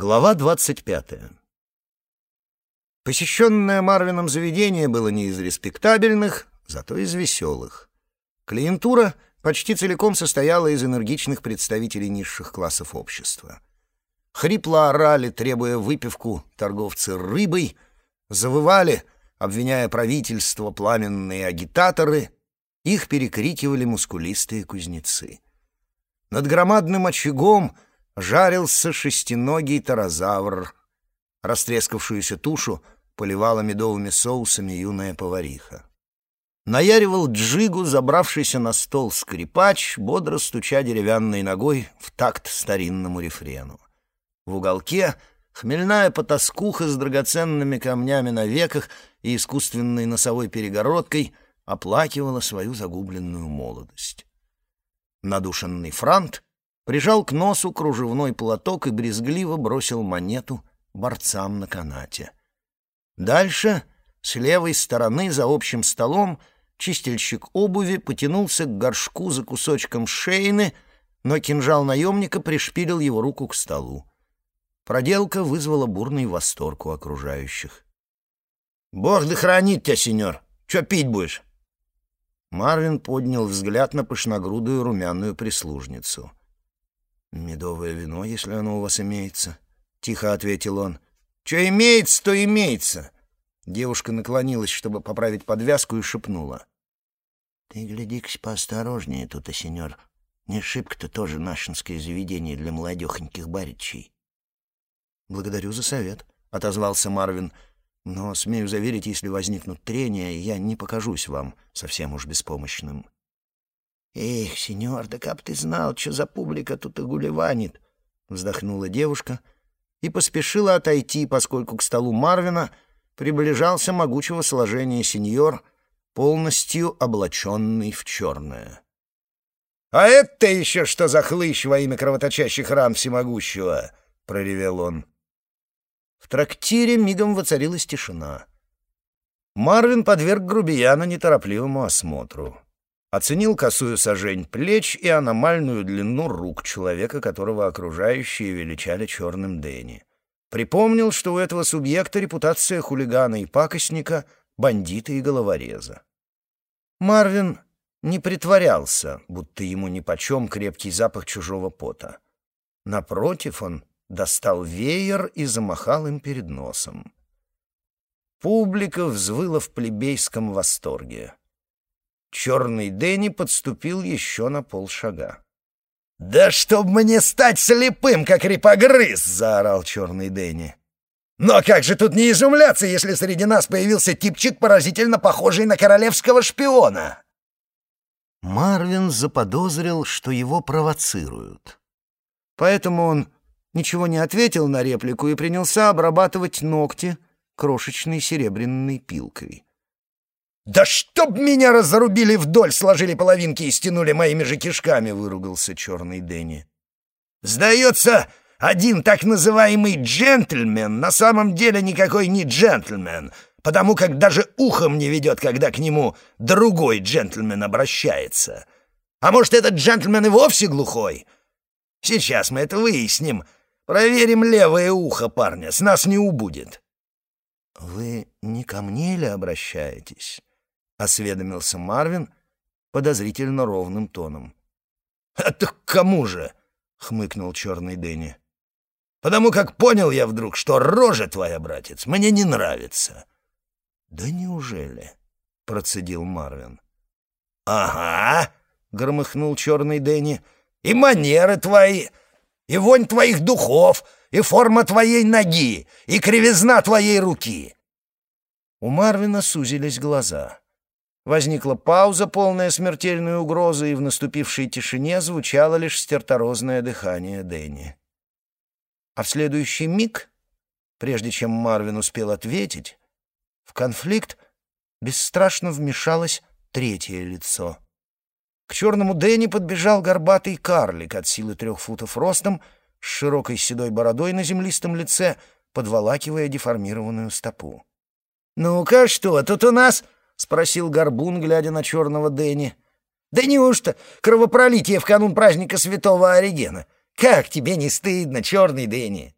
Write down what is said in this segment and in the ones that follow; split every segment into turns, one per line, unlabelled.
Глава двадцать пятая. Посещенное Марвином заведение было не из респектабельных, зато из веселых. Клиентура почти целиком состояла из энергичных представителей низших классов общества. Хрипло орали, требуя выпивку, торговцы рыбой, завывали, обвиняя правительство, пламенные агитаторы, их перекрикивали мускулистые кузнецы. Над громадным очагом — жарился шестиногий тарозавр. Растрескавшуюся тушу поливала медовыми соусами юная повариха. Наяривал джигу, забравшийся на стол скрипач, бодро стуча деревянной ногой в такт старинному рефрену. В уголке хмельная потаскуха с драгоценными камнями на веках и искусственной носовой перегородкой оплакивала свою загубленную молодость. Надушенный франт прижал к носу кружевной платок и брезгливо бросил монету борцам на канате. Дальше, с левой стороны, за общим столом, чистильщик обуви потянулся к горшку за кусочком шейны, но кинжал наемника пришпилил его руку к столу. Проделка вызвала бурный восторг у окружающих. «Бог да хранит тебя, сеньор! Че пить будешь?» Марвин поднял взгляд на пышногрудую румяную прислужницу — «Медовое вино, если оно у вас имеется», — тихо ответил он. «Что имеется, то имеется». Девушка наклонилась, чтобы поправить подвязку, и шепнула. «Ты гляди-ка поосторожнее тут, а сеньор. Не шибко-то тоже нашинское заведение для молодехоньких баричей». «Благодарю за совет», — отозвался Марвин. «Но, смею заверить, если возникнут трения, я не покажусь вам совсем уж беспомощным». «Эх, сеньор, да как ты знал, что за публика тут огулеванит!» — вздохнула девушка и поспешила отойти, поскольку к столу Марвина приближался могучего сложения сеньор, полностью облаченный в черное.
«А это еще что за хлыщ во имя кровоточащих ран всемогущего?» — проревел он.
В трактире мигом воцарилась тишина. Марвин подверг грубияна неторопливому осмотру. Оценил косую сажень плеч и аномальную длину рук человека, которого окружающие величали черным Дэнни. Припомнил, что у этого субъекта репутация хулигана и пакостника, бандита и головореза. Марвин не притворялся, будто ему нипочем крепкий запах чужого пота. Напротив, он достал веер и замахал им перед носом. Публика взвыла в плебейском восторге. Черный Дэнни подступил еще на полшага.
«Да чтоб мне стать слепым, как репогрыз!» — заорал черный Дэнни. «Но как же тут не изумляться, если среди нас появился типчик, поразительно похожий на королевского шпиона?»
Марвин заподозрил, что его провоцируют. Поэтому он ничего не ответил на реплику и принялся обрабатывать ногти крошечной серебряной пилкой.
«Да чтоб меня разрубили вдоль, сложили половинки и стянули моими же кишками!» — выругался черный Дэнни. «Сдается, один так называемый джентльмен на самом деле никакой не джентльмен, потому как даже ухом не ведет, когда к нему другой джентльмен обращается. А может, этот джентльмен и вовсе глухой? Сейчас мы это выясним. Проверим левое ухо парня, с нас не убудет».
«Вы не ко мне ли обращаетесь?» — осведомился Марвин подозрительно ровным тоном.
«Это к кому же?» — хмыкнул черный Дэнни. «Потому как понял я вдруг, что рожа твоя, братец, мне не нравится».
«Да неужели?» — процедил Марвин.
«Ага», — громыхнул черный Дэнни, — «и манеры твои, и вонь твоих духов, и форма твоей ноги, и кривизна твоей руки».
У Марвина сузились глаза. Возникла пауза, полная смертельной угрозы, и в наступившей тишине звучало лишь стерторозное дыхание Дэнни. А в следующий миг, прежде чем Марвин успел ответить, в конфликт бесстрашно вмешалось третье лицо. К черному Дэнни подбежал горбатый карлик от силы трех футов ростом, с широкой седой бородой на землистом лице, подволакивая деформированную стопу.
«Ну-ка, что тут у нас?» — спросил Горбун, глядя на черного Дэнни. «Да неужто кровопролитие в канун праздника святого Оригена? Как тебе не стыдно, черный Дэнни?»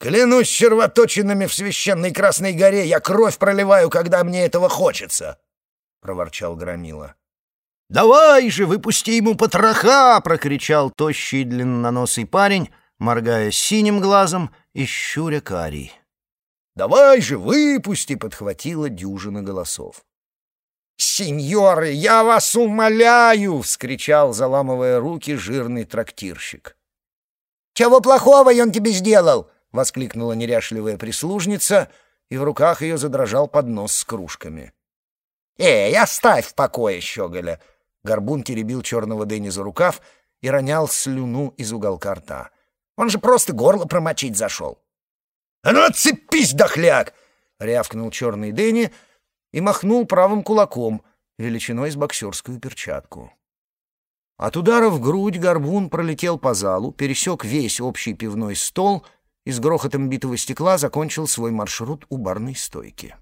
Клянусь червоточинами в священной Красной горе, я кровь проливаю, когда мне этого хочется!» — проворчал Громила.
«Давай же, выпусти ему потроха!» — прокричал тощий длинноносый парень, моргая синим глазом и щуря карий.
«Давай же, выпусти!» — подхватила дюжина голосов. «Сеньоры, я вас умоляю!» — вскричал, заламывая руки, жирный трактирщик. «Чего плохого он тебе сделал?» — воскликнула неряшливая прислужница, и в руках ее задрожал поднос с кружками. «Эй, оставь в покое, щеголя!» Горбун теребил черного Дэнни за рукав и ронял слюну из уголка рта. «Он же просто горло промочить зашел!» «А ну отцепись, дохляк!» — рявкнул черный Дэнни и махнул правым кулаком, величиной с боксерскую перчатку. От удара в грудь горбун пролетел по залу, пересек весь общий пивной стол и с грохотом битого стекла закончил свой маршрут у барной стойки.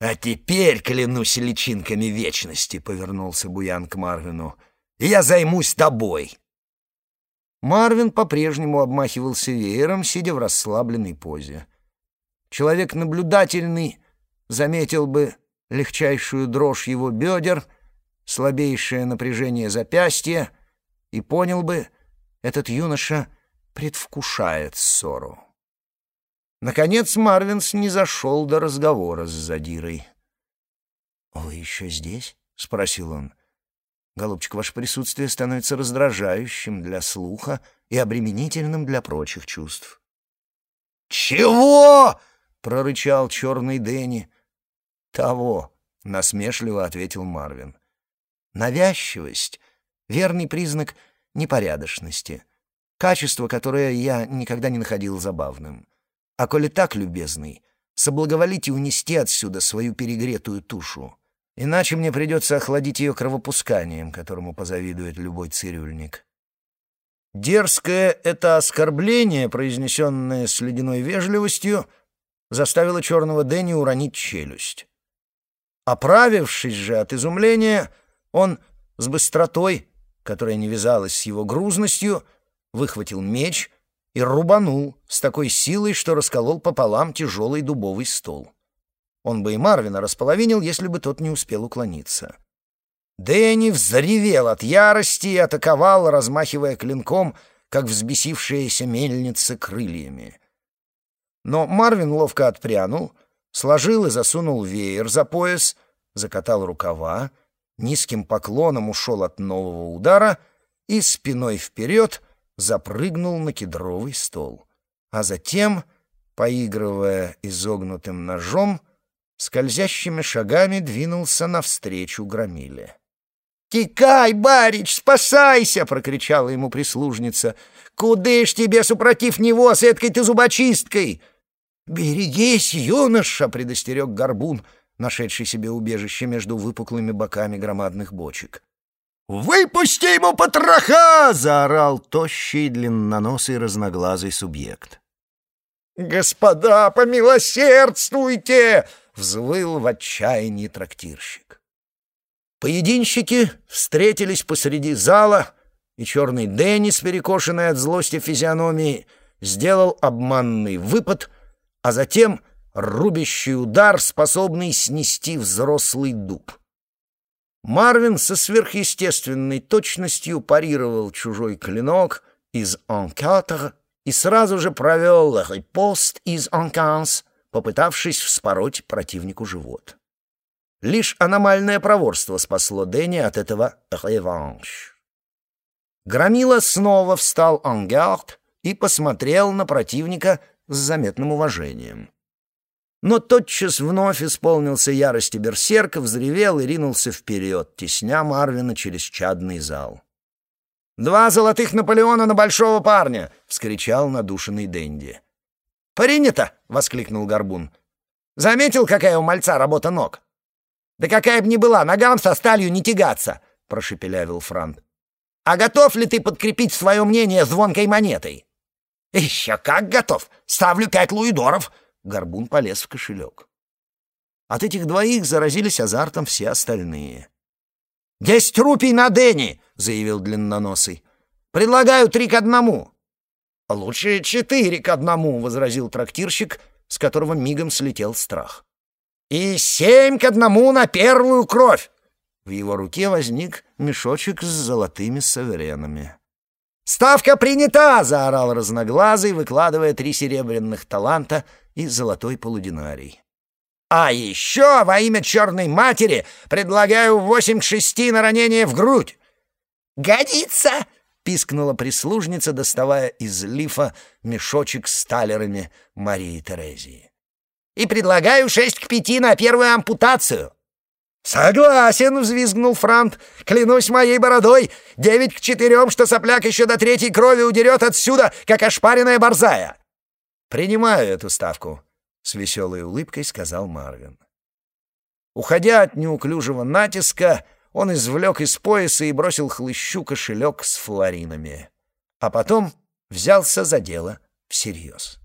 «А теперь, клянусь личинками вечности», — повернулся Буян к Марвину, — «я займусь тобой». Марвин по-прежнему обмахивался веером, сидя в расслабленной позе. Человек наблюдательный заметил бы легчайшую дрожь его бедер, слабейшее напряжение запястья и понял бы, этот юноша предвкушает ссору. Наконец Марвинс не зашел до разговора с Задирой. «Вы еще здесь?» — спросил он. Голубчик, ваше присутствие становится раздражающим для слуха и обременительным для прочих чувств. «Чего?» — прорычал черный Дэнни. «Того», — насмешливо ответил Марвин. «Навязчивость — верный признак непорядочности, качество, которое я никогда не находил забавным. А коли так, любезный, соблаговолите унести отсюда свою перегретую тушу». Иначе мне придется охладить ее кровопусканием, которому позавидует любой цирюльник. Дерзкое это оскорбление, произнесенное с ледяной вежливостью, заставило черного Дэнни уронить челюсть. Оправившись же от изумления, он с быстротой, которая не вязалась с его грузностью, выхватил меч и рубанул с такой силой, что расколол пополам тяжелый дубовый стол. Он бы и Марвина располовинил, если бы тот не успел уклониться. Дэнни взревел от ярости и атаковал, размахивая клинком, как взбесившаяся мельница крыльями. Но Марвин ловко отпрянул, сложил и засунул веер за пояс, закатал рукава, низким поклоном ушел от нового удара и спиной вперед запрыгнул на кедровый стол. А затем, поигрывая изогнутым ножом, скользящими шагами двинулся навстречу громиле. «Текай, барич, спасайся!» — прокричала ему прислужница. «Куды ж тебе, супротив него, с эткой ты зубочисткой?» «Берегись, юноша!» — предостерег горбун, нашедший себе убежище между выпуклыми боками громадных бочек. «Выпусти ему потроха!» — заорал тощий, длинноносый, разноглазый субъект. «Господа, помилосердствуйте!» взвыл в отчаянии трактирщик. Поединщики встретились посреди зала, и черный Деннис, перекошенный от злости физиономии, сделал обманный выпад, а затем рубящий удар, способный снести взрослый дуб. Марвин со сверхъестественной точностью парировал чужой клинок из «Enquatre» и сразу же провел «Riposte» из «Enquance», попытавшись вспороть противнику живот. Лишь аномальное проворство спасло Дэнни от этого реванш. Громила снова встал ангард и посмотрел на противника с заметным уважением. Но тотчас вновь исполнился ярости берсерка, взревел и ринулся вперед, тесня Марвина через чадный зал. «Два золотых Наполеона на большого парня!» — вскричал надушенный Дэнди. «Принято!» — воскликнул Горбун. «Заметил, какая у мальца работа ног?» «Да какая б ни была, ногам со сталью не тягаться!» — прошепелявил Франт. «А готов ли ты подкрепить свое мнение звонкой монетой?» «Еще как готов! Ставлю пять луидоров!» Горбун полез в кошелек. От этих двоих заразились азартом все остальные. «Десять рупий на Дэнни!» — заявил длинноносый. «Предлагаю три к одному!» «Лучше четыре к одному», — возразил трактирщик, с которого мигом слетел страх. «И семь к одному на первую кровь!» В его руке возник мешочек с золотыми саверенами. «Ставка принята!» — заорал разноглазый, выкладывая три серебряных таланта и золотой полудинарий. «А еще во имя черной матери предлагаю восемь к шести на ранение в грудь!» «Годится!» — пискнула прислужница, доставая из лифа мешочек с талерами Марии Терезии. «И предлагаю шесть к пяти на первую ампутацию!» «Согласен!» — взвизгнул Франт. «Клянусь моей бородой! Девять к четырем, что сопляк еще до третьей крови удерет отсюда, как ошпаренная борзая!» «Принимаю эту ставку», — с веселой улыбкой сказал Марвин. Уходя от неуклюжего натиска, он извлек из пояса и бросил хлыщу кошелек с флоринами. А потом взялся за дело всерьез.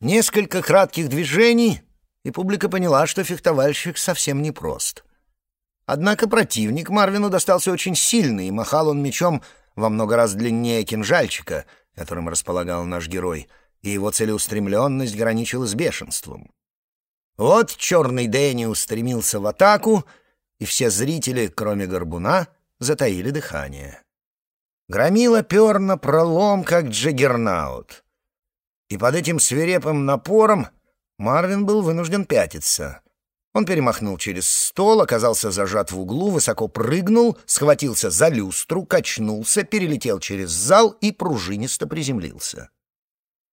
Несколько кратких движений — и публика поняла, что фехтовальщик совсем непрост. Однако противник Марвину достался очень сильный, и махал он мечом во много раз длиннее кинжальчика, которым располагал наш герой, и его целеустремленность граничила с бешенством. Вот черный Дэнни устремился в атаку, и все зрители, кроме горбуна, затаили дыхание. Громила пер на пролом, как джаггернаут. И под этим свирепым напором Марвин был вынужден пятиться. Он перемахнул через стол, оказался зажат в углу, высоко прыгнул, схватился за люстру, качнулся, перелетел через зал и пружинисто приземлился.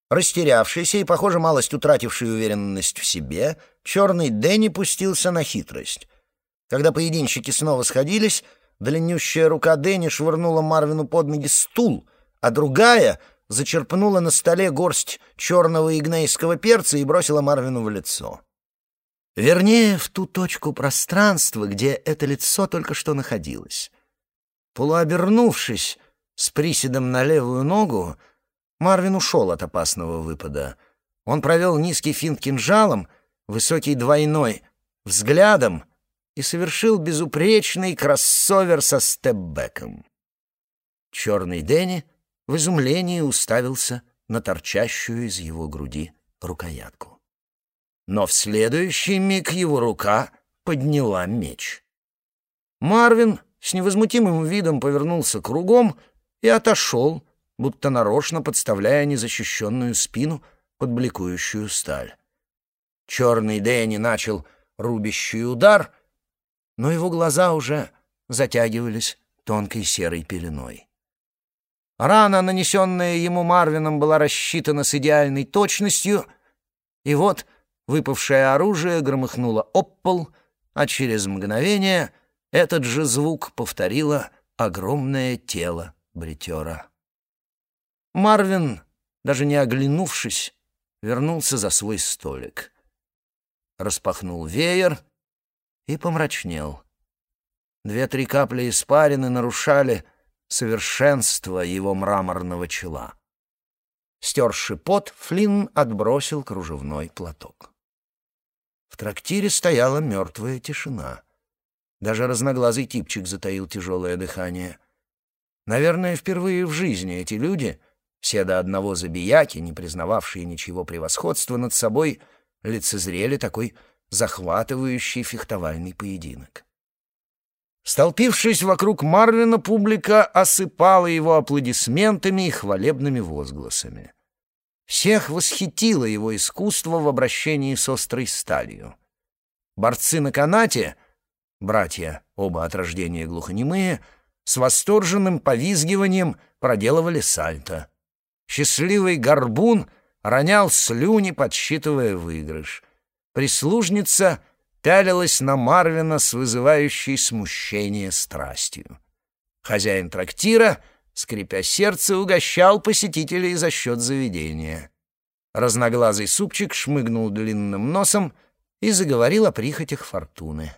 Растерявшийся и, похоже, малость утративший уверенность в себе, черный Дэнни пустился на хитрость. Когда поединщики снова сходились, длиннющая рука Дэнни швырнула Марвину под ноги стул, а другая зачерпнула на столе горсть черного игнейского перца и бросила Марвину в лицо. Вернее, в ту точку пространства, где это лицо только что находилось. Полуобернувшись с приседом на левую ногу, Марвин ушел от опасного выпада. Он провел низкий финт кинжалом, высокий двойной, взглядом и совершил безупречный кроссовер со степбеком. Черный Дэнни — в изумлении уставился на торчащую из его груди рукоятку. Но в следующий миг его рука подняла меч. Марвин с невозмутимым видом повернулся кругом и отошел, будто нарочно подставляя незащищенную спину под бликующую сталь. Черный Дэнни начал рубящий удар, но его глаза уже затягивались тонкой серой пеленой. Рана, нанесенная ему Марвином, была рассчитана с идеальной точностью, и вот выпавшее оружие громыхнуло об пол, а через мгновение этот же звук повторило огромное тело бритера. Марвин, даже не оглянувшись, вернулся за свой столик. Распахнул веер и помрачнел. Две-три капли испарины нарушали — совершенство его мраморного чела. Стерши пот, Флинн отбросил кружевной платок. В трактире стояла мертвая тишина. Даже разноглазый типчик затаил тяжелое дыхание. Наверное, впервые в жизни эти люди, все до одного забияки, не признававшие ничего превосходства над собой, лицезрели такой захватывающий фехтовальный поединок. Столпившись вокруг Марвина, публика осыпала его аплодисментами и хвалебными возгласами. Всех восхитило его искусство в обращении с острой сталью. Борцы на канате, братья, оба от рождения глухонемые, с восторженным повизгиванием проделывали сальто. Счастливый горбун ронял слюни, подсчитывая выигрыш. Прислужница пялилась на Марвина с вызывающей смущение страстью. Хозяин трактира, скрипя сердце, угощал посетителей за счет заведения. Разноглазый супчик шмыгнул длинным носом и заговорил о прихотях фортуны.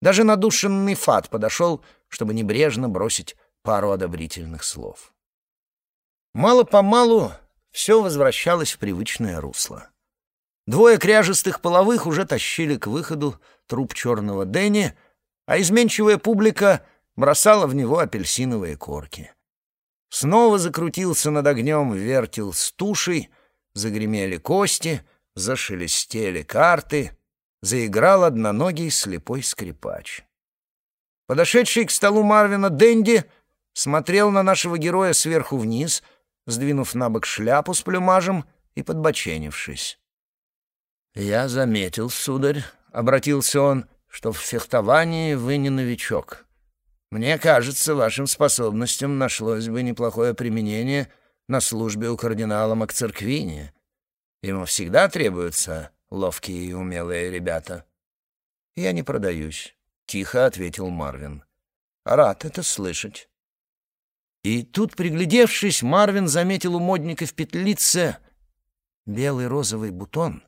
Даже надушенный фат подошел, чтобы небрежно бросить пару одобрительных слов. Мало-помалу все возвращалось в привычное русло. Двое кряжестых половых уже тащили к выходу труп черного Дэнни, а изменчивая публика бросала в него апельсиновые корки.
Снова закрутился над огнем вертел с тушей, загремели кости, зашелестели карты, заиграл одноногий слепой скрипач. Подошедший к столу Марвина Дэнди смотрел на нашего героя сверху вниз, сдвинув на бок шляпу с плюмажем и подбоченившись. «Я заметил, сударь», — обратился он, — «что в фехтовании вы не новичок. Мне кажется, вашим способностям нашлось бы неплохое применение на службе у кардинала Макцерквини. Ему всегда требуются ловкие и умелые ребята». «Я не продаюсь», — тихо ответил Марвин. «Рад это слышать». И тут, приглядевшись, Марвин заметил у модника в петлице белый розовый бутон,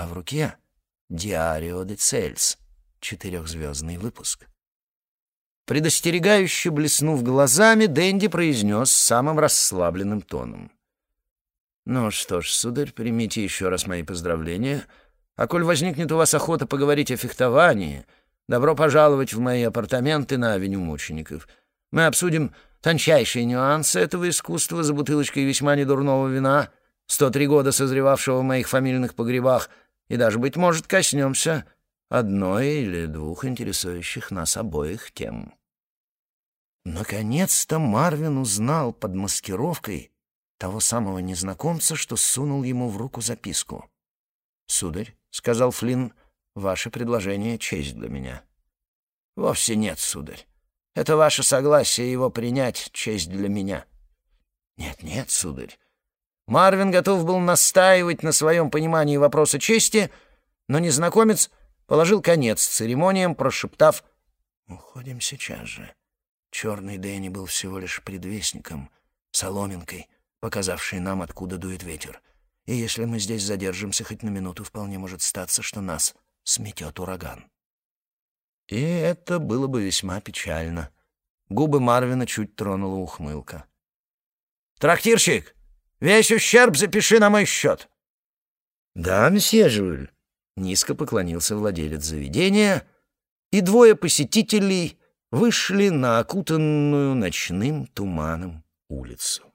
а в руке «Диарио де Цельс» — четырехзвездный выпуск. Предостерегающе блеснув глазами, Дэнди произнес самым расслабленным тоном. «Ну что ж, сударь, примите еще раз мои поздравления. А коль возникнет у вас охота поговорить о фехтовании, добро пожаловать в мои апартаменты на авеню мучеников. Мы обсудим тончайшие нюансы этого искусства за бутылочкой весьма недурного вина, сто три года созревавшего в моих фамильных погребах, и даже, быть может, коснемся одной или двух интересующих нас обоих тем. Наконец-то Марвин узнал под маскировкой того самого незнакомца, что сунул ему в руку записку. «Сударь», — сказал Флинн, — «ваше предложение — честь для меня». «Вовсе нет, сударь. Это ваше согласие его принять — честь для меня». «Нет-нет, сударь». Марвин готов был настаивать на своем понимании вопроса чести, но незнакомец положил конец церемониям, прошептав «Уходим сейчас же». Черный Дэнни был всего лишь предвестником, соломинкой, показавшей нам, откуда дует ветер. И если мы здесь задержимся хоть на минуту, вполне может статься, что нас сметет ураган. И это было бы весьма печально. Губы Марвина чуть тронула ухмылка. «Трактирщик, весь ущерб запиши на мой счет!» «Да, месье Жюль», — низко поклонился владелец заведения, и двое посетителей вышли на окутанную ночным туманом улицу.